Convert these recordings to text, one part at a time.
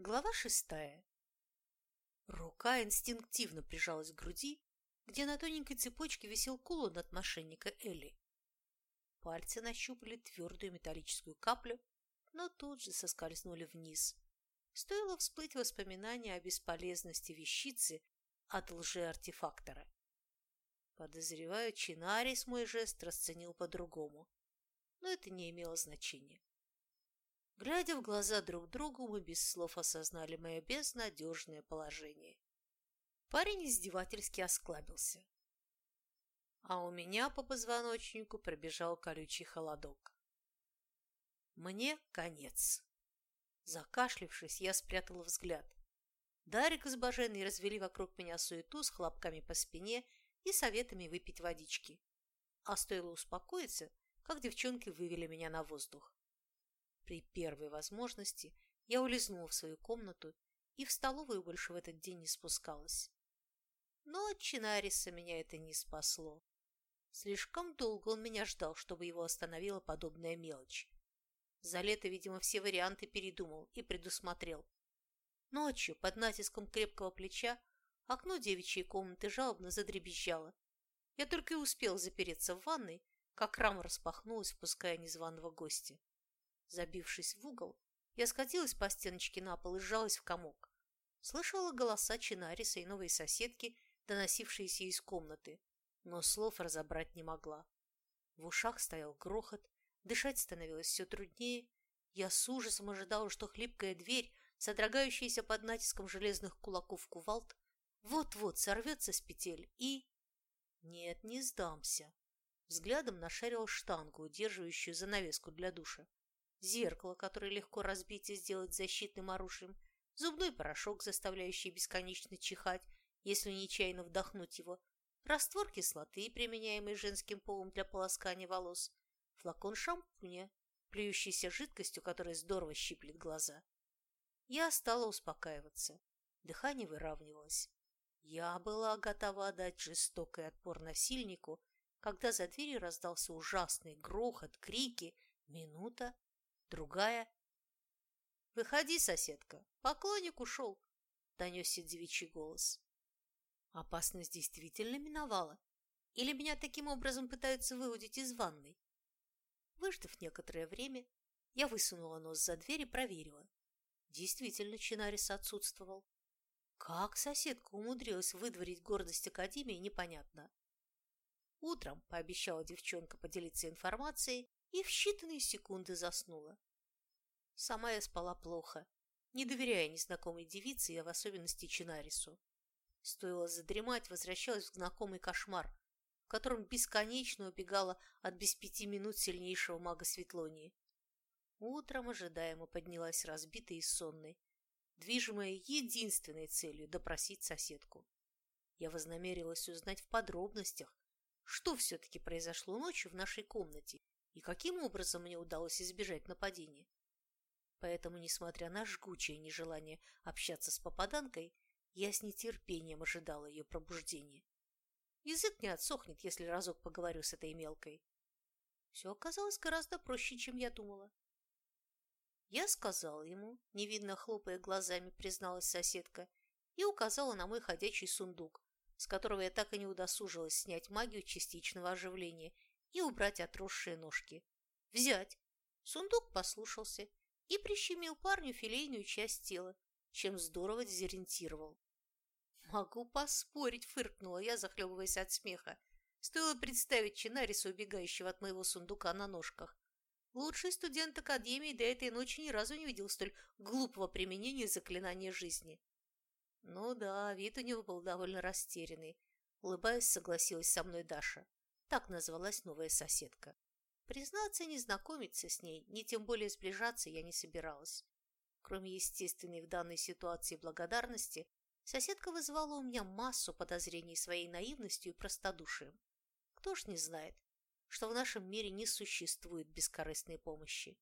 Глава шестая. Рука инстинктивно прижалась к груди, где на тоненькой цепочке висел кулон от мошенника Элли. Пальцы нащупали твердую металлическую каплю, но тут же соскользнули вниз. Стоило всплыть воспоминания о бесполезности вещицы от лжеартефактора. Подозреваю, Чинарис мой жест расценил по-другому, но это не имело значения. Глядя в глаза друг другу, мы без слов осознали мое безнадежное положение. Парень издевательски осклабился. А у меня по позвоночнику пробежал колючий холодок. Мне конец. Закашлившись, я спрятала взгляд. Дарик с Баженой развели вокруг меня суету с хлопками по спине и советами выпить водички. А стоило успокоиться, как девчонки вывели меня на воздух. При первой возможности я улизнула в свою комнату и в столовую больше в этот день не спускалась. Но от Чинариса меня это не спасло. Слишком долго он меня ждал, чтобы его остановила подобная мелочь. За лето, видимо, все варианты передумал и предусмотрел. Ночью, под натиском крепкого плеча, окно девичьей комнаты жалобно задребезжало. Я только и успел запереться в ванной, как рама распахнулась, впуская незваного гостя. Забившись в угол, я скатилась по стеночке на пол и сжалась в комок. Слышала голоса Чинариса и новой соседки, доносившиеся из комнаты, но слов разобрать не могла. В ушах стоял грохот, дышать становилось все труднее. Я с ужасом ожидала, что хлипкая дверь, содрогающаяся под натиском железных кулаков кувалд, вот-вот сорвется с петель и... Нет, не сдамся. Взглядом нашарил штангу, удерживающую занавеску для душа зеркало, которое легко разбить и сделать защитным оружием, зубной порошок, заставляющий бесконечно чихать, если нечаянно вдохнуть его, раствор кислоты, применяемый женским полом для полоскания волос, флакон шампуня, плюющийся жидкостью, которая здорово щиплет глаза. Я стала успокаиваться. Дыхание выравнивалось. Я была готова дать жестокий отпор насильнику, когда за дверью раздался ужасный грохот, крики, минута, Другая. «Выходи, соседка, поклонник ушел», — донесся девичий голос. Опасность действительно миновала. Или меня таким образом пытаются выудить из ванной? Выждав некоторое время, я высунула нос за дверь и проверила. Действительно, Чинарис отсутствовал. Как соседка умудрилась выдворить гордость Академии, непонятно. Утром пообещала девчонка поделиться информацией, и в считанные секунды заснула. Сама я спала плохо, не доверяя незнакомой девице и в особенности Чинарису. Стоило задремать, возвращалась в знакомый кошмар, в котором бесконечно убегала от без пяти минут сильнейшего мага Светлонии. Утром ожидаемо поднялась разбитой и сонной, движимая единственной целью – допросить соседку. Я вознамерилась узнать в подробностях, что все-таки произошло ночью в нашей комнате и каким образом мне удалось избежать нападения. Поэтому, несмотря на жгучее нежелание общаться с попаданкой, я с нетерпением ожидала ее пробуждения. Язык не отсохнет, если разок поговорю с этой мелкой. Все оказалось гораздо проще, чем я думала. Я сказала ему, невидно хлопая глазами, призналась соседка, и указала на мой ходячий сундук, с которого я так и не удосужилась снять магию частичного оживления и убрать отросшие ножки. Взять. Сундук послушался и прищемил парню филейную часть тела, чем здорово дезориентировал. «Могу поспорить», — фыркнула я, захлебываясь от смеха. Стоило представить Чинариса, убегающего от моего сундука на ножках. Лучший студент Академии до этой ночи ни разу не видел столь глупого применения заклинания жизни. Ну да, вид у него был довольно растерянный. Улыбаясь, согласилась со мной Даша. Так называлась новая соседка. Признаться, не знакомиться с ней, ни тем более сближаться я не собиралась. Кроме естественной в данной ситуации благодарности, соседка вызывала у меня массу подозрений своей наивностью и простодушием. Кто ж не знает, что в нашем мире не существует бескорыстной помощи.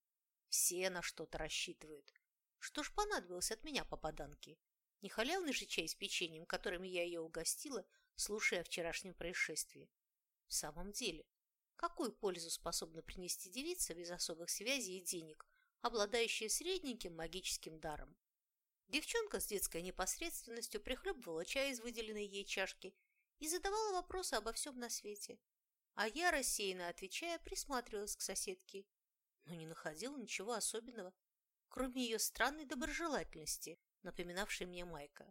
Все на что-то рассчитывают. Что ж понадобилось от меня попаданки? Не халявный же чай с печеньем, которыми я ее угостила, слушая о вчерашнем происшествии. В самом деле, Какую пользу способна принести девица без особых связей и денег, обладающая средненьким магическим даром? Девчонка с детской непосредственностью прихлебывала чай из выделенной ей чашки и задавала вопросы обо всем на свете. А я, рассеянно отвечая, присматривалась к соседке, но не находила ничего особенного, кроме ее странной доброжелательности, напоминавшей мне Майка.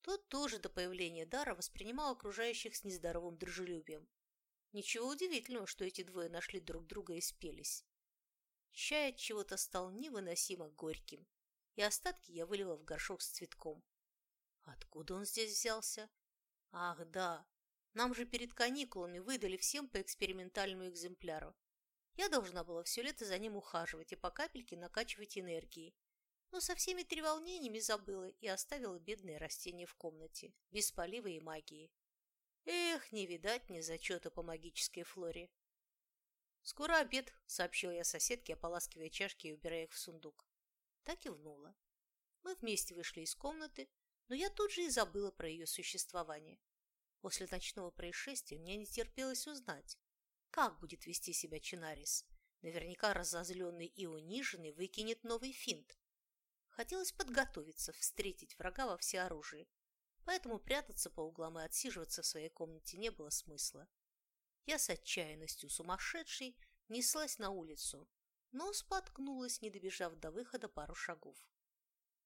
Тот тоже до появления дара воспринимал окружающих с нездоровым дружелюбием. Ничего удивительного, что эти двое нашли друг друга и спелись. Чай от чего-то стал невыносимо горьким, и остатки я вылила в горшок с цветком. Откуда он здесь взялся? Ах, да, нам же перед каникулами выдали всем по экспериментальному экземпляру. Я должна была все лето за ним ухаживать и по капельке накачивать энергией. Но со всеми треволнениями забыла и оставила бедные растения в комнате, без полива и магии. Эх, не видать мне зачета по магической флоре. «Скоро обед», — сообщил я соседке, ополаскивая чашки и убирая их в сундук. Так кивнула. Мы вместе вышли из комнаты, но я тут же и забыла про ее существование. После ночного происшествия мне не терпелось узнать, как будет вести себя Чинарис. Наверняка разозленный и униженный выкинет новый финт. Хотелось подготовиться, встретить врага во всеоружии, поэтому прятаться по углам и отсиживаться в своей комнате не было смысла. Я с отчаянностью сумасшедшей неслась на улицу, но споткнулась, не добежав до выхода пару шагов.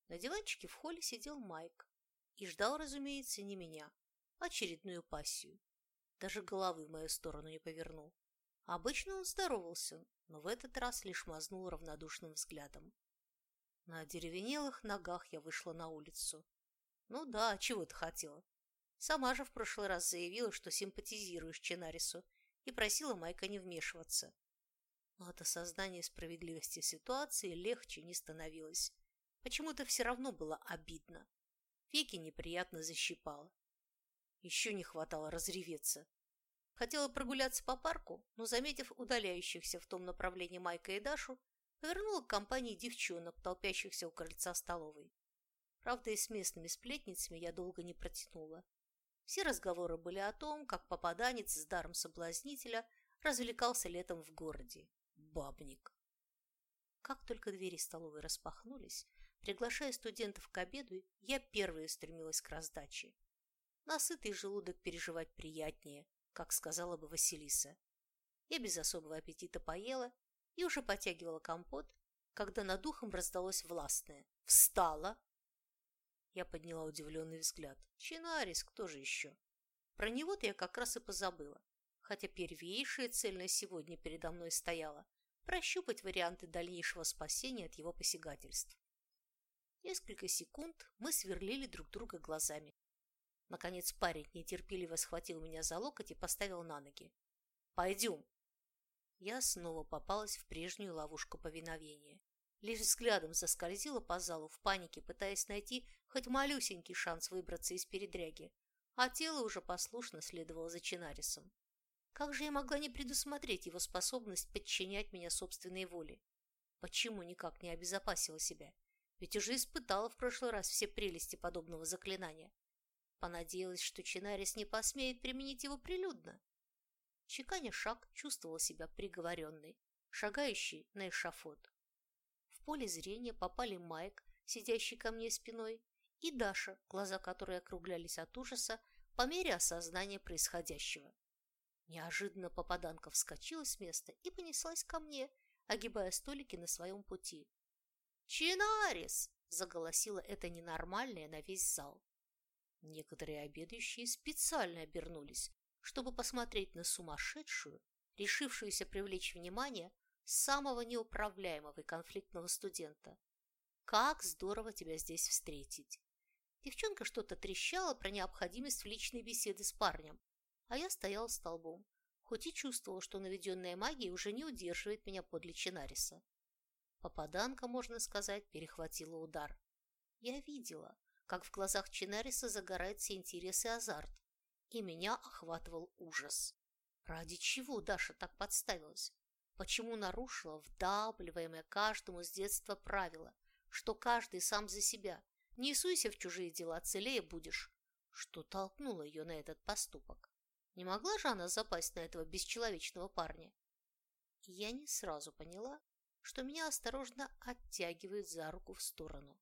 На диванчике в холле сидел Майк и ждал, разумеется, не меня, а очередную пассию. Даже головы в мою сторону не повернул. Обычно он здоровался, но в этот раз лишь мазнул равнодушным взглядом. На деревенелых ногах я вышла на улицу. Ну да, чего ты хотела? Сама же в прошлый раз заявила, что симпатизируешь Ченарису и просила Майка не вмешиваться но от осознания справедливости ситуации легче не становилось. Почему-то все равно было обидно. Веки неприятно защипало. Еще не хватало разреветься. Хотела прогуляться по парку, но, заметив удаляющихся в том направлении Майка и Дашу, повернула к компании девчонок, толпящихся у крыльца столовой. Правда, и с местными сплетницами я долго не протянула. Все разговоры были о том, как попаданец с даром соблазнителя развлекался летом в городе бабник. Как только двери столовой распахнулись, приглашая студентов к обеду, я первая стремилась к раздаче. Насытый желудок переживать приятнее, как сказала бы Василиса. Я без особого аппетита поела и уже потягивала компот, когда над духом раздалось властное «Встала!». Я подняла удивленный взгляд. Чинарис, кто же еще? Про него-то я как раз и позабыла, хотя первейшая цель на сегодня передо мной стояла прощупать варианты дальнейшего спасения от его посягательств. Несколько секунд мы сверлили друг друга глазами. Наконец парень нетерпеливо схватил меня за локоть и поставил на ноги. «Пойдем!» Я снова попалась в прежнюю ловушку повиновения. Лишь взглядом заскользила по залу в панике, пытаясь найти хоть малюсенький шанс выбраться из передряги, а тело уже послушно следовало за Чинарисом. Как же я могла не предусмотреть его способность подчинять меня собственной воле? Почему никак не обезопасила себя? Ведь уже испытала в прошлый раз все прелести подобного заклинания. Понадеялась, что Чинарис не посмеет применить его прилюдно. Чеканя шаг чувствовала себя приговоренной, шагающей на эшафот. Поле зрения попали Майк, сидящий ко мне спиной, и Даша, глаза которой округлялись от ужаса по мере осознания происходящего. Неожиданно попаданка вскочила с места и понеслась ко мне, огибая столики на своем пути. «Чинарис!» – заголосила это ненормальное на весь зал. Некоторые обедающие специально обернулись, чтобы посмотреть на сумасшедшую, решившуюся привлечь внимание самого неуправляемого и конфликтного студента. «Как здорово тебя здесь встретить!» Девчонка что-то трещала про необходимость в личной беседы с парнем, а я стоял столбом, хоть и чувствовал, что наведенная магия уже не удерживает меня подле Чинариса. Попаданка, можно сказать, перехватила удар. Я видела, как в глазах Чинариса загорается интерес и азарт, и меня охватывал ужас. Ради чего Даша так подставилась? Почему нарушила вдавливаемое каждому с детства правило, что каждый сам за себя, не суйся в чужие дела, целее будешь, что толкнуло ее на этот поступок? Не могла же она запасть на этого бесчеловечного парня? И я не сразу поняла, что меня осторожно оттягивают за руку в сторону.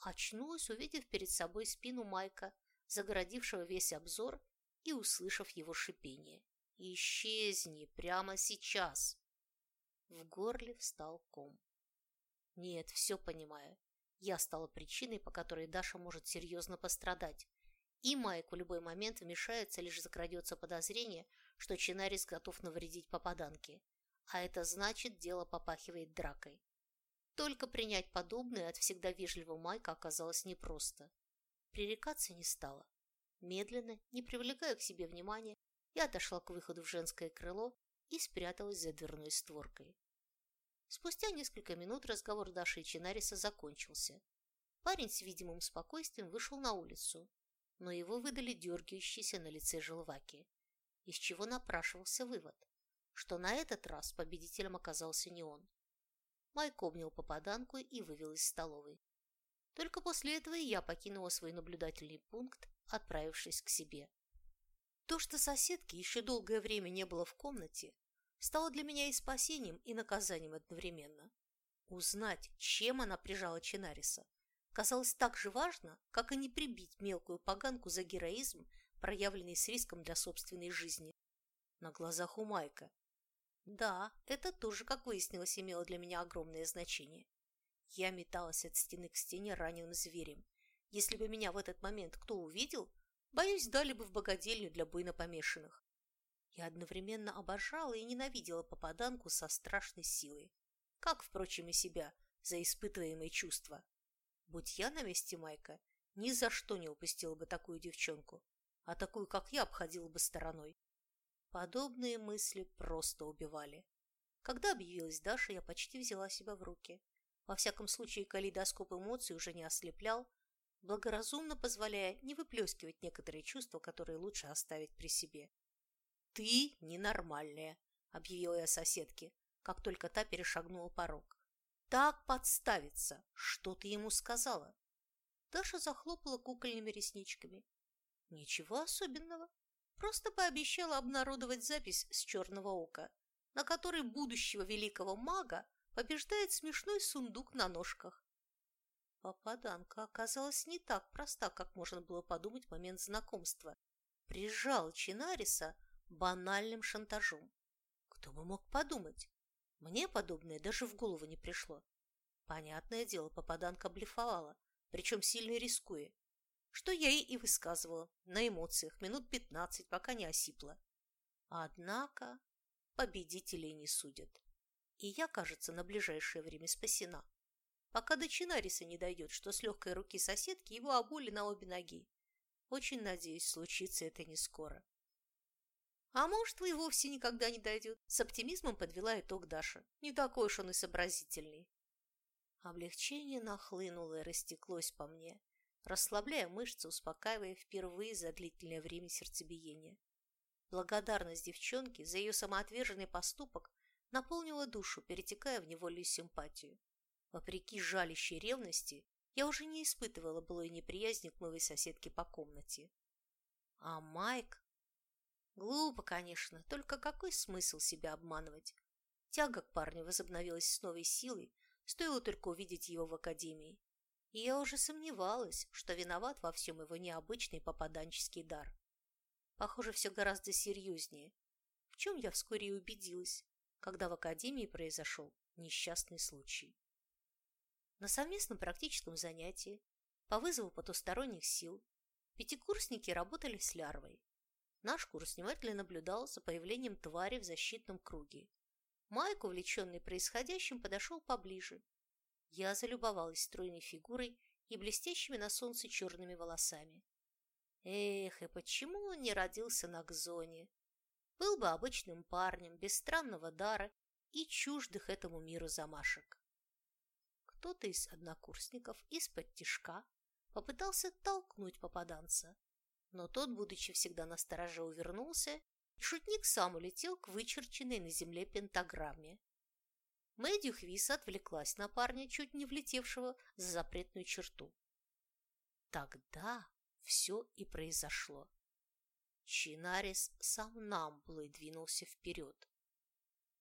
Очнулась, увидев перед собой спину Майка, загородившего весь обзор и услышав его шипение. «Исчезни прямо сейчас!» В горле встал ком. Нет, все понимаю. Я стала причиной, по которой Даша может серьезно пострадать. И Майк в любой момент вмешается, лишь закрадется подозрение, что Чинарис готов навредить попаданке. А это значит, дело попахивает дракой. Только принять подобное от всегда вежливого Майка оказалось непросто. Пререкаться не стала. Медленно, не привлекая к себе внимания, я отошла к выходу в женское крыло и спряталась за дверной створкой. Спустя несколько минут разговор Даши и Чинариса закончился. Парень с видимым спокойствием вышел на улицу, но его выдали дергающиеся на лице желваки, из чего напрашивался вывод, что на этот раз победителем оказался не он. Майк обнял попаданку и вывел из столовой. Только после этого я покинула свой наблюдательный пункт, отправившись к себе. То, что соседки еще долгое время не было в комнате, стало для меня и спасением, и наказанием одновременно. Узнать, чем она прижала Чинариса, казалось так же важно, как и не прибить мелкую поганку за героизм, проявленный с риском для собственной жизни. На глазах у Майка. Да, это тоже, как выяснилось, имело для меня огромное значение. Я металась от стены к стене раненым зверем. Если бы меня в этот момент кто увидел, боюсь, дали бы в богадельню для буйно помешанных. Я одновременно обожала и ненавидела попаданку со страшной силой, как, впрочем, и себя за испытываемые чувства. Будь я на месте Майка, ни за что не упустила бы такую девчонку, а такую, как я, обходила бы стороной. Подобные мысли просто убивали. Когда объявилась Даша, я почти взяла себя в руки. Во всяком случае, калейдоскоп эмоций уже не ослеплял, благоразумно позволяя не выплескивать некоторые чувства, которые лучше оставить при себе. «Ты ненормальная», — объявила я соседке, как только та перешагнула порог. «Так подставиться! Что ты ему сказала?» Даша захлопала кукольными ресничками. «Ничего особенного. Просто пообещала обнародовать запись с черного ока, на которой будущего великого мага побеждает смешной сундук на ножках. Попаданка оказалась не так проста, как можно было подумать в момент знакомства. Прижал Чинариса банальным шантажом. Кто бы мог подумать? Мне подобное даже в голову не пришло. Понятное дело, попаданка блефовала, причем сильно рискуя, что я ей и высказывала на эмоциях минут пятнадцать, пока не осипла. Однако победителей не судят и я, кажется, на ближайшее время спасена. Пока до Чинариса не дойдет, что с легкой руки соседки его обули на обе ноги. Очень надеюсь, случится это не скоро. А может, и вовсе никогда не дойдет. С оптимизмом подвела итог Даша. Не такой уж он и сообразительный. Облегчение нахлынуло и растеклось по мне, расслабляя мышцы, успокаивая впервые за длительное время сердцебиение. Благодарность девчонки за ее самоотверженный поступок наполнила душу, перетекая в невольную симпатию. Вопреки жалящей ревности, я уже не испытывала былой неприязни к моей соседке по комнате. А Майк? Глупо, конечно, только какой смысл себя обманывать? Тяга к парню возобновилась с новой силой, стоило только увидеть его в академии. И я уже сомневалась, что виноват во всем его необычный попаданческий дар. Похоже, все гораздо серьезнее, в чем я вскоре и убедилась, когда в академии произошел несчастный случай. На совместном практическом занятии по вызову потусторонних сил пятикурсники работали с лярвой. Наш курс внимательно наблюдал за появлением твари в защитном круге. Майк, увлеченный происходящим, подошел поближе. Я залюбовалась стройной фигурой и блестящими на солнце черными волосами. Эх, и почему он не родился на Гзоне? был бы обычным парнем, без странного дара и чуждых этому миру замашек. Кто-то из однокурсников из-под тишка попытался толкнуть попаданца, но тот, будучи всегда на стороже, увернулся, и шутник сам улетел к вычерченной на земле пентаграмме. Мэдди Хвис отвлеклась на парня, чуть не влетевшего за запретную черту. Тогда все и произошло. Чинарис сам намбулой двинулся вперед.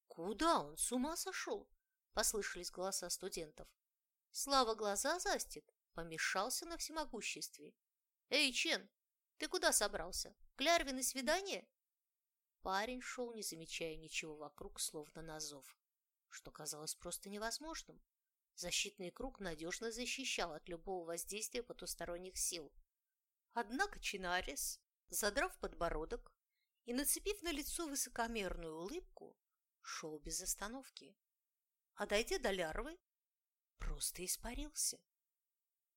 «Куда он? С ума сошел?» – послышались голоса студентов. «Слава глаза застит, Помешался на всемогуществе. «Эй, Чен, ты куда собрался? Клярвины свидание?» Парень шел, не замечая ничего вокруг, словно на зов, что казалось просто невозможным. Защитный круг надежно защищал от любого воздействия потусторонних сил. Однако Чинарис, задрав подбородок и нацепив на лицо высокомерную улыбку, шел без остановки. А до лярвы, просто испарился.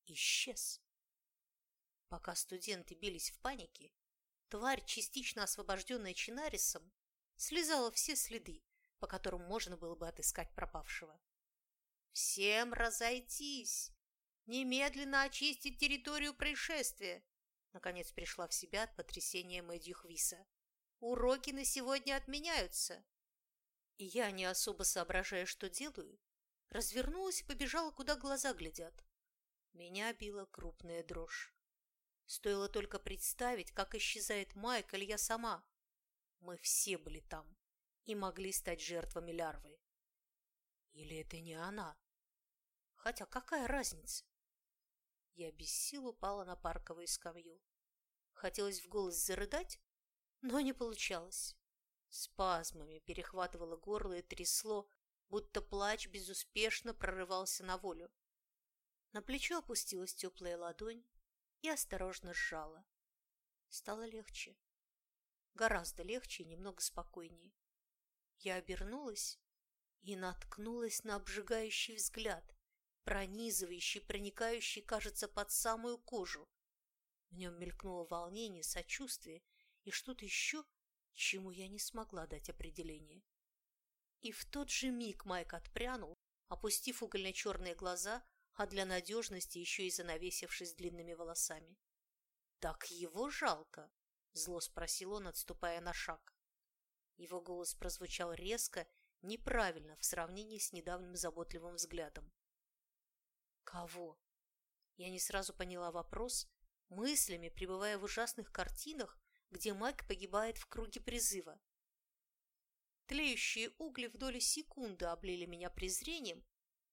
Исчез. Пока студенты бились в панике, тварь, частично освобожденная Чинарисом, слезала все следы, по которым можно было бы отыскать пропавшего. «Всем разойтись! Немедленно очистить территорию происшествия!» Наконец пришла в себя от потрясения Мэдью Хвиса. «Уроки на сегодня отменяются!» И я, не особо соображая, что делаю, развернулась и побежала, куда глаза глядят. Меня била крупная дрожь. Стоило только представить, как исчезает Майк или я сама. Мы все были там и могли стать жертвами лярвы. Или это не она? Хотя какая разница? Я без сил упала на парковую скамью. Хотелось в голос зарыдать, но не получалось. Спазмами перехватывало горло и трясло, будто плач безуспешно прорывался на волю. На плечо опустилась теплая ладонь и осторожно сжала. Стало легче. Гораздо легче и немного спокойнее. Я обернулась и наткнулась на обжигающий взгляд, пронизывающий, проникающий, кажется, под самую кожу. В нем мелькнуло волнение, сочувствие и что-то еще, чему я не смогла дать определение. И в тот же миг Майк отпрянул, опустив угольно-черные глаза, а для надежности еще и занавесившись длинными волосами. «Так его жалко!» – зло спросил он, отступая на шаг. Его голос прозвучал резко, неправильно в сравнении с недавним заботливым взглядом. «Кого?» Я не сразу поняла вопрос, мыслями пребывая в ужасных картинах, где Майк погибает в круге призыва. Тлеющие угли в доли секунды облили меня презрением,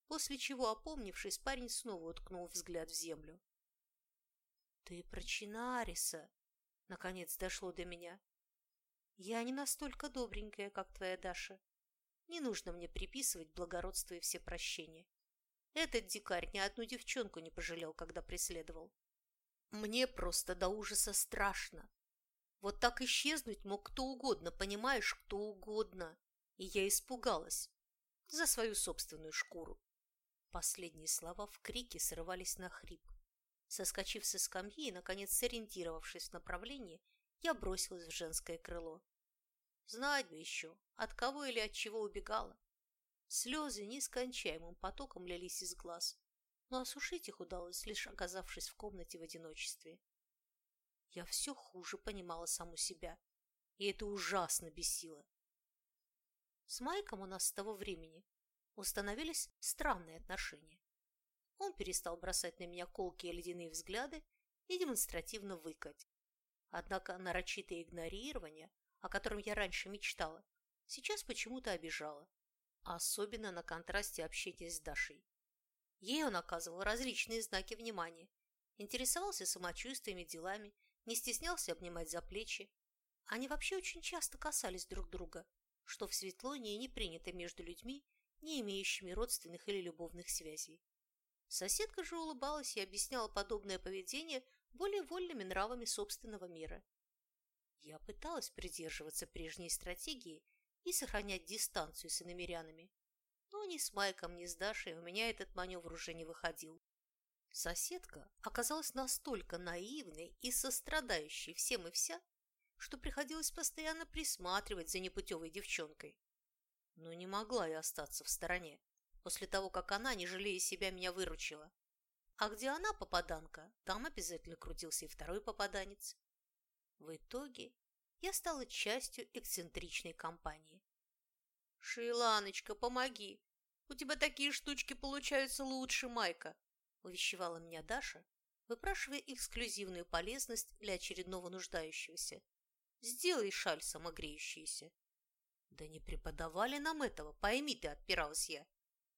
после чего, опомнившись, парень снова уткнул взгляд в землю. «Ты про Чинариса!» — наконец дошло до меня. «Я не настолько добренькая, как твоя Даша. Не нужно мне приписывать благородство и все прощения. Этот дикарь ни одну девчонку не пожалел, когда преследовал. Мне просто до ужаса страшно. Вот так исчезнуть мог кто угодно, понимаешь, кто угодно. И я испугалась. За свою собственную шкуру. Последние слова в крике срывались на хрип. Соскочив со скамьи и, наконец, сориентировавшись в направлении, я бросилась в женское крыло. Знать бы еще, от кого или от чего убегала. Слезы нескончаемым потоком лились из глаз, но осушить их удалось, лишь оказавшись в комнате в одиночестве. Я все хуже понимала саму себя, и это ужасно бесило. С Майком у нас с того времени установились странные отношения. Он перестал бросать на меня колкие ледяные взгляды и демонстративно выкать. Однако нарочитое игнорирование, о котором я раньше мечтала, сейчас почему-то обижало, особенно на контрасте общения с Дашей. Ей он оказывал различные знаки внимания, интересовался самочувствием и делами, не стеснялся обнимать за плечи. Они вообще очень часто касались друг друга, что в Светлоне не принято между людьми, не имеющими родственных или любовных связей. Соседка же улыбалась и объясняла подобное поведение более вольными нравами собственного мира. Я пыталась придерживаться прежней стратегии и сохранять дистанцию с иномерянами, но ни с Майком, ни с Дашей у меня этот маневр уже не выходил. Соседка оказалась настолько наивной и сострадающей всем и вся, что приходилось постоянно присматривать за непутевой девчонкой. Но не могла я остаться в стороне, после того, как она, не жалея себя, меня выручила. А где она, попаданка, там обязательно крутился и второй попаданец. В итоге я стала частью эксцентричной компании. «Шейланочка, помоги! У тебя такие штучки получаются лучше Майка!» Увещевала меня Даша, выпрашивая эксклюзивную полезность для очередного нуждающегося. «Сделай шаль самогреющуюся!» «Да не преподавали нам этого, пойми ты!» – отпиралась я.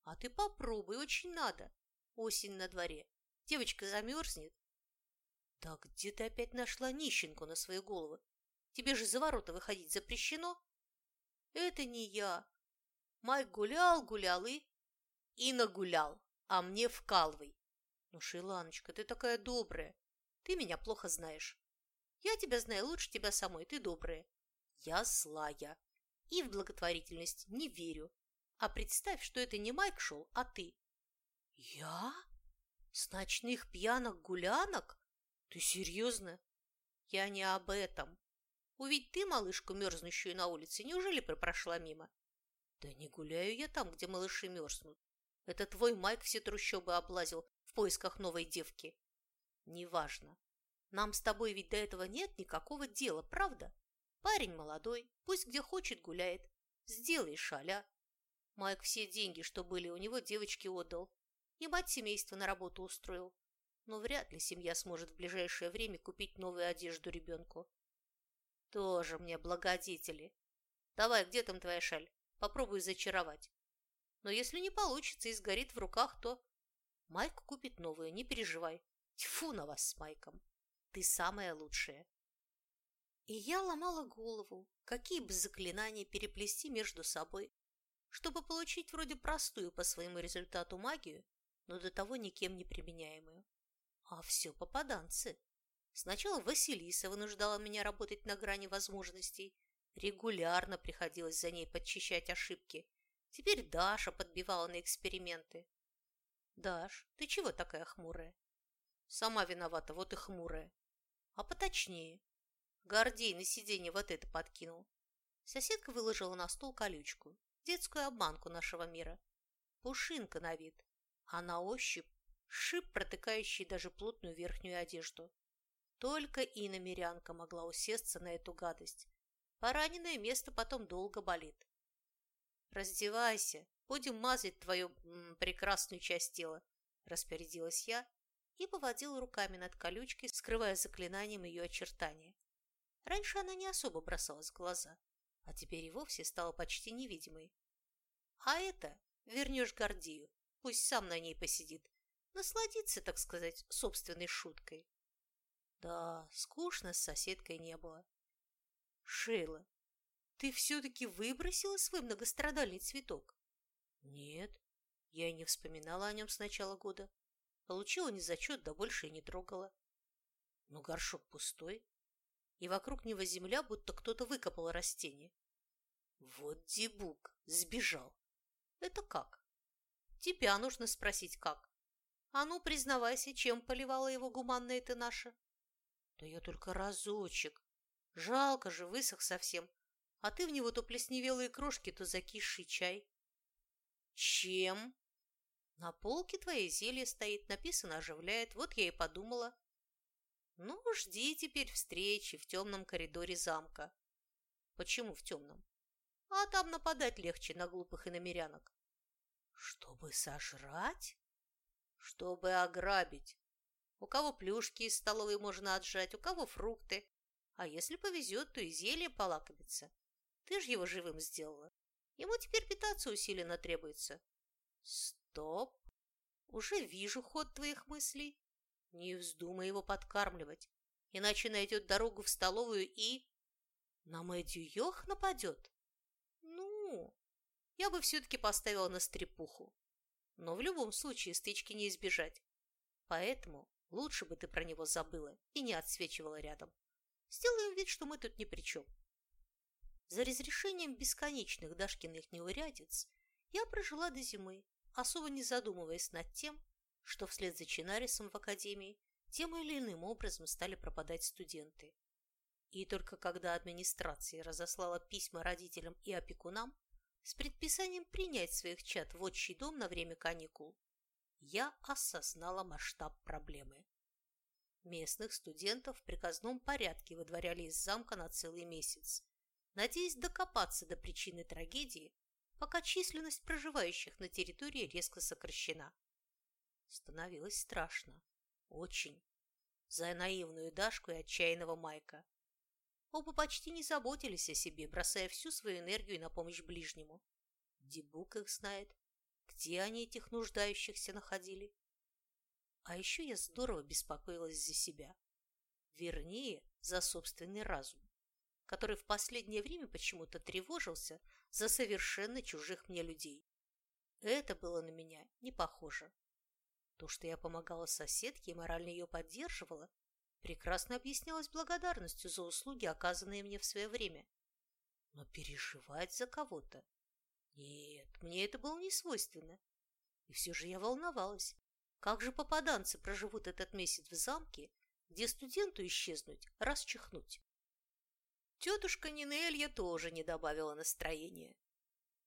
«А ты попробуй, очень надо. Осень на дворе. Девочка замерзнет. Да где ты опять нашла нищенку на свою голову? Тебе же за ворота выходить запрещено. Это не я. Майк гулял, гулял и... И нагулял, а мне вкалывай. Ну, Шейланочка, ты такая добрая. Ты меня плохо знаешь. Я тебя знаю лучше тебя самой, ты добрая. Я злая. И в благотворительность не верю. А представь, что это не Майк шел, а ты. Я? С ночных пьянок-гулянок? Ты серьезно? Я не об этом. Увидь ты малышку, мерзнущую на улице, неужели прошла мимо? Да не гуляю я там, где малыши мерзнут. Это твой Майк все трущобы облазил в поисках новой девки. Неважно. Нам с тобой ведь до этого нет никакого дела, правда? Парень молодой, пусть где хочет гуляет. Сделай шаля. Майк все деньги, что были у него, девочке отдал и мать семейства на работу устроил. Но вряд ли семья сможет в ближайшее время купить новую одежду ребенку. Тоже мне благодетели. Давай, где там твоя шаль? Попробуй зачаровать. Но если не получится и сгорит в руках, то... Майк купит новую, не переживай. Тьфу на вас с Майком. Ты самая лучшая. И я ломала голову, какие бы заклинания переплести между собой, чтобы получить вроде простую по своему результату магию, но до того никем не применяемую. А все попаданцы. Сначала Василиса вынуждала меня работать на грани возможностей. Регулярно приходилось за ней подчищать ошибки. Теперь Даша подбивала на эксперименты. «Даш, ты чего такая хмурая?» «Сама виновата, вот и хмурая». «А поточнее». Гордей на сиденье вот это подкинул. Соседка выложила на стол колючку, детскую обманку нашего мира. Пушинка на вид, а на ощупь шип, протыкающий даже плотную верхнюю одежду. Только иномерянка могла усесться на эту гадость. Пораненное место потом долго болит. «Раздевайся, будем мазать твою м, прекрасную часть тела», – распорядилась я и поводила руками над колючкой, скрывая заклинанием ее очертания. Раньше она не особо бросалась в глаза, а теперь и вовсе стала почти невидимой. «А это вернешь Гордею, Пусть сам на ней посидит. Насладиться, так сказать, собственной шуткой. Да, скучно с соседкой не было. Шейла, ты все-таки выбросила свой многострадальный цветок? Нет, я не вспоминала о нем с начала года. Получила незачет, да больше и не трогала. Но горшок пустой, и вокруг него земля, будто кто-то выкопал растение. Вот дебук, сбежал. Это как? Тебя нужно спросить, как. А ну, признавайся, чем поливала его гуманная ты наша? Да я только разочек. Жалко же, высох совсем. А ты в него то плесневелые крошки, то закисший чай. Чем? На полке твоей зелье стоит, написано «оживляет». Вот я и подумала. Ну, жди теперь встречи в темном коридоре замка. Почему в темном? А там нападать легче на глупых иномерянок. Чтобы сожрать? Чтобы ограбить. У кого плюшки из столовой можно отжать, у кого фрукты. А если повезет, то и зелье полакомится. Ты ж его живым сделала. Ему теперь питаться усиленно требуется. Стоп. Уже вижу ход твоих мыслей. Не вздумай его подкармливать, иначе найдет дорогу в столовую и... На Мэдью Йох нападет. Ну, я бы все-таки поставила на стрепуху. Но в любом случае стычки не избежать. Поэтому лучше бы ты про него забыла и не отсвечивала рядом. Сделаем вид, что мы тут ни при чем. За разрешением бесконечных Дашкиных неурядиц я прожила до зимы, особо не задумываясь над тем, что вслед за Чинарисом в академии тем или иным образом стали пропадать студенты. И только когда администрация разослала письма родителям и опекунам, с предписанием принять своих чад в отчий дом на время каникул, я осознала масштаб проблемы. Местных студентов в приказном порядке выдворяли из замка на целый месяц, надеясь докопаться до причины трагедии, пока численность проживающих на территории резко сокращена. Становилось страшно. Очень. За наивную Дашку и отчаянного Майка. Оба почти не заботились о себе, бросая всю свою энергию на помощь ближнему. Дебук их знает, где они этих нуждающихся находили. А еще я здорово беспокоилась за себя. Вернее, за собственный разум, который в последнее время почему-то тревожился за совершенно чужих мне людей. Это было на меня не похоже. То, что я помогала соседке и морально ее поддерживала, прекрасно объяснялось благодарностью за услуги, оказанные мне в свое время. Но переживать за кого-то? Нет, мне это было не свойственно. И все же я волновалась. Как же попаданцы проживут этот месяц в замке, где студенту исчезнуть, раз чихнуть? Тетушка Нинелья тоже не добавила настроения.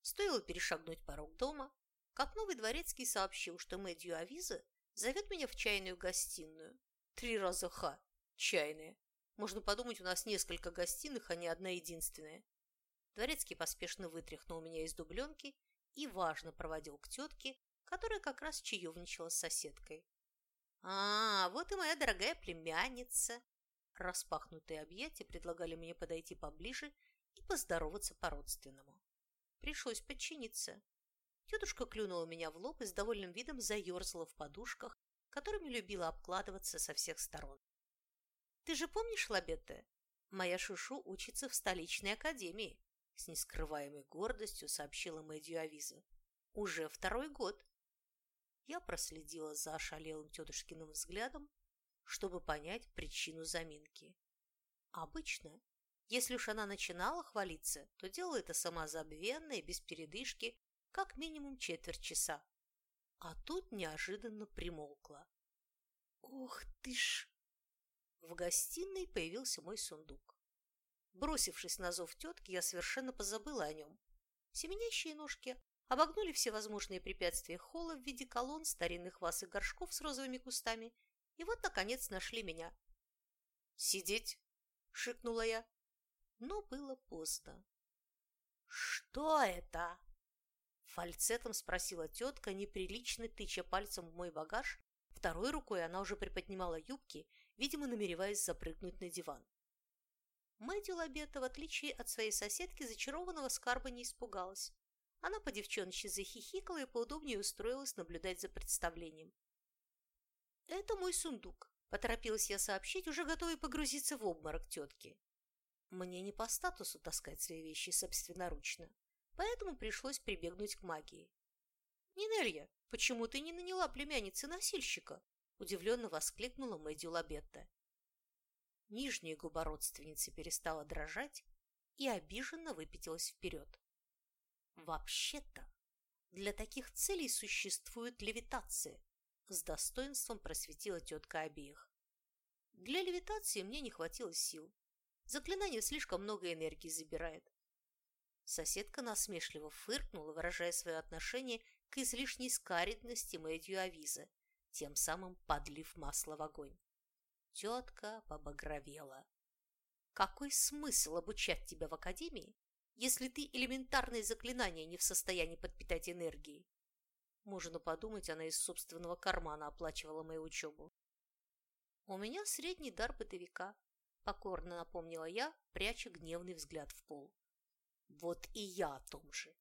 Стоило перешагнуть порог дома, как новый дворецкий сообщил, что Мэдью Авиза зовет меня в чайную гостиную. Три раза ха. Чайная. Можно подумать, у нас несколько гостиных, а не одна единственная. Дворецкий поспешно вытряхнул меня из дубленки и важно проводил к тетке, которая как раз чаевничала с соседкой. «А, вот и моя дорогая племянница!» Распахнутые объятия предлагали мне подойти поближе и поздороваться по-родственному. Пришлось подчиниться. Тетушка клюнула меня в лоб и с довольным видом заерзала в подушках, которыми любила обкладываться со всех сторон. «Ты же помнишь, Лабетте? Моя Шушу учится в столичной академии», с нескрываемой гордостью сообщила Мэдью Авиза. «Уже второй год». Я проследила за ошалелым тетушкиным взглядом чтобы понять причину заминки. Обычно, если уж она начинала хвалиться, то делала это самозабвенно и без передышки, как минимум четверть часа. А тут неожиданно примолкла. «Ух ты ж!» В гостиной появился мой сундук. Бросившись на зов тетки, я совершенно позабыла о нем. Семенящие ножки обогнули все возможные препятствия холла в виде колонн, старинных ваз и горшков с розовыми кустами и вот, наконец, нашли меня. «Сидеть!» – шикнула я. Но было поздно. «Что это?» Фальцетом спросила тетка, неприлично тыча пальцем в мой багаж. Второй рукой она уже приподнимала юбки, видимо, намереваясь запрыгнуть на диван. Мэдди Лабета, в отличие от своей соседки, зачарованного скарба не испугалась. Она по девчоночи захихикала и поудобнее устроилась наблюдать за представлением. «Это мой сундук», – поторопилась я сообщить, уже готовый погрузиться в обморок тетки. Мне не по статусу таскать свои вещи собственноручно, поэтому пришлось прибегнуть к магии. «Нинелья, почему ты не наняла племянницы носильщика?» – удивленно воскликнула Мэдди Лабетта. Нижняя губа родственницы перестала дрожать и обиженно выпятилась вперед. «Вообще-то, для таких целей существует левитация», с достоинством просветила тетка обеих. Для левитации мне не хватило сил. Заклинание слишком много энергии забирает. Соседка насмешливо фыркнула, выражая свое отношение к излишней скаридности Мэдью Авиза, тем самым подлив масло в огонь. Тетка побагровела. Какой смысл обучать тебя в академии, если ты элементарные заклинания не в состоянии подпитать энергией? Можно подумать, она из собственного кармана оплачивала мою учебу. «У меня средний дар бытовика», – покорно напомнила я, пряча гневный взгляд в пол. «Вот и я о том же.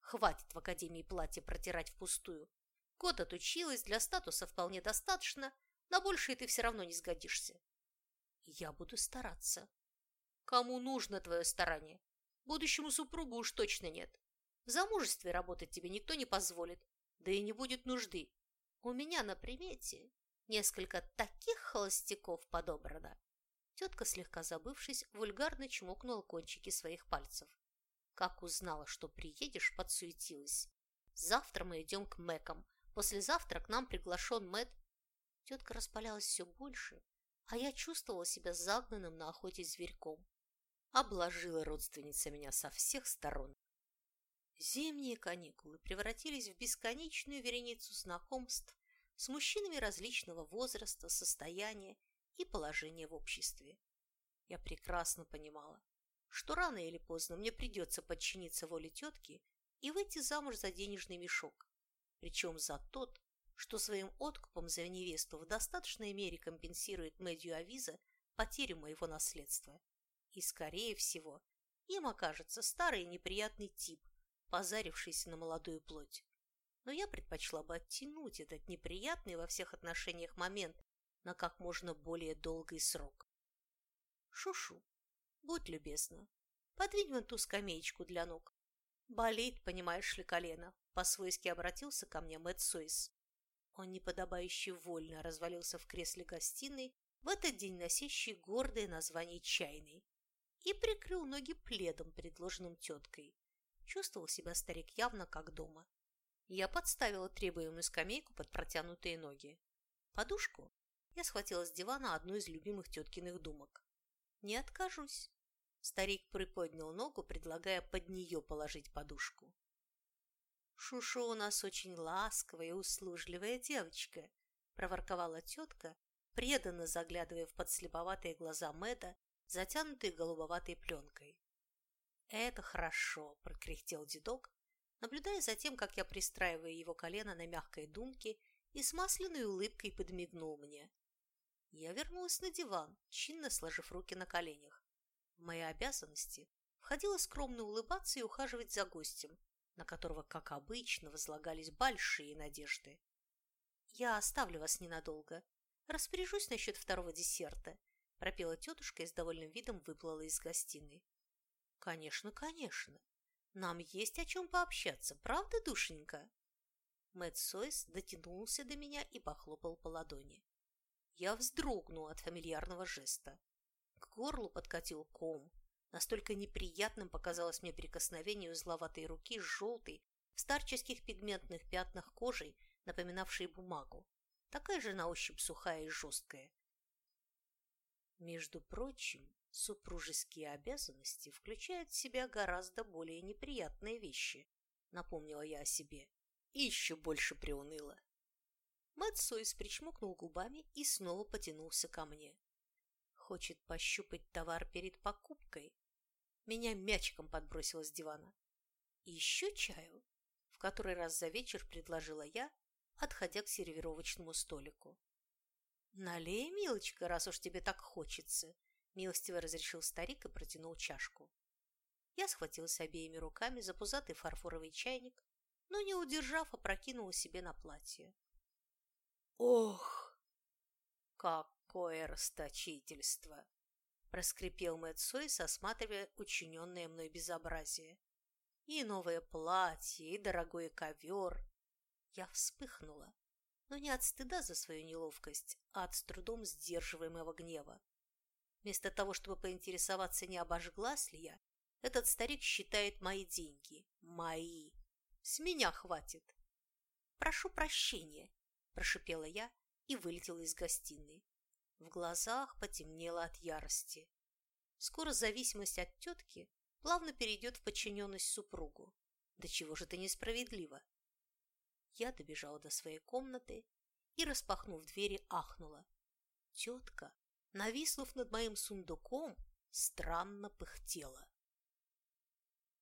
Хватит в академии платье протирать впустую. Год отучилась, для статуса вполне достаточно, на большее ты все равно не сгодишься». «Я буду стараться». «Кому нужно твое старание? Будущему супругу уж точно нет. В замужестве работать тебе никто не позволит, да и не будет нужды. У меня на примете несколько таких холостяков подобрано. Тетка, слегка забывшись, вульгарно чмокнула кончики своих пальцев. Как узнала, что приедешь, подсуетилась. Завтра мы идем к Мэкам. Послезавтра к нам приглашен Мэт. Тетка распалялась все больше, а я чувствовала себя загнанным на охоте зверьком. Обложила родственница меня со всех сторон. Зимние каникулы превратились в бесконечную вереницу знакомств с мужчинами различного возраста, состояния и положения в обществе. Я прекрасно понимала, что рано или поздно мне придется подчиниться воле тетки и выйти замуж за денежный мешок, причем за тот, что своим откупом за невесту в достаточной мере компенсирует Мэдью Авиза потерю моего наследства. И, скорее всего, им окажется старый неприятный тип, позарившийся на молодую плоть. но я предпочла бы оттянуть этот неприятный во всех отношениях момент на как можно более долгий срок. Шушу, будь любезна, подвинь вон ту скамеечку для ног. Болит, понимаешь ли, колено, по-свойски обратился ко мне Мэтт Сойс. Он неподобающе вольно развалился в кресле гостиной, в этот день носящий гордое название «чайный», и прикрыл ноги пледом, предложенным теткой. Чувствовал себя старик явно как дома. Я подставила требуемую скамейку под протянутые ноги. Подушку я схватила с дивана одну из любимых теткиных думок. «Не откажусь». Старик приподнял ногу, предлагая под нее положить подушку. «Шушу у нас очень ласковая и услужливая девочка», – проворковала тетка, преданно заглядывая в подслеповатые глаза Мэда, затянутые голубоватой пленкой. «Это хорошо», – прокряхтел дедок, наблюдая за тем, как я пристраиваю его колено на мягкой думке и с масляной улыбкой подмигнул мне. Я вернулась на диван, чинно сложив руки на коленях. В мои обязанности входило скромно улыбаться и ухаживать за гостем, на которого, как обычно, возлагались большие надежды. «Я оставлю вас ненадолго. Распоряжусь насчет второго десерта», – пропела тетушка и с довольным видом выплыла из гостиной. «Конечно, конечно. Нам есть о чем пообщаться, правда, душенька?» Мэтт Сойс дотянулся до меня и похлопал по ладони. Я вздрогнул от фамильярного жеста. К горлу подкатил ком, Настолько неприятным показалось мне прикосновение узловатой руки с желтой, в старческих пигментных пятнах кожей, напоминавшей бумагу, такая же на ощупь сухая и жесткая. Между прочим, супружеские обязанности включают в себя гораздо более неприятные вещи, напомнила я о себе, и еще больше приуныла. Мэтт Сойс причмокнул губами и снова потянулся ко мне. Хочет пощупать товар перед покупкой? Меня мячиком подбросило с дивана. Еще чаю, в который раз за вечер предложила я, отходя к сервировочному столику. «Налей, милочка, раз уж тебе так хочется», – милостиво разрешил старик и протянул чашку. Я схватилась обеими руками за пузатый фарфоровый чайник, но, не удержав, опрокинула себе на платье. «Ох, какое расточительство!» проскрипел Мэтт Сойс, осматривая учиненное мной безобразие. И новое платье, и дорогой ковер. Я вспыхнула, но не от стыда за свою неловкость, а от с трудом сдерживаемого гнева. Вместо того, чтобы поинтересоваться, не обожглась ли я, этот старик считает мои деньги. Мои. С меня хватит. Прошу прощения, прошипела я и вылетела из гостиной. В глазах потемнело от ярости. Скоро зависимость от тетки плавно перейдет в подчиненность супругу. Да чего же это несправедливо? Я добежала до своей комнаты и, распахнув двери, ахнула. Тетка, нависнув над моим сундуком, странно пыхтела.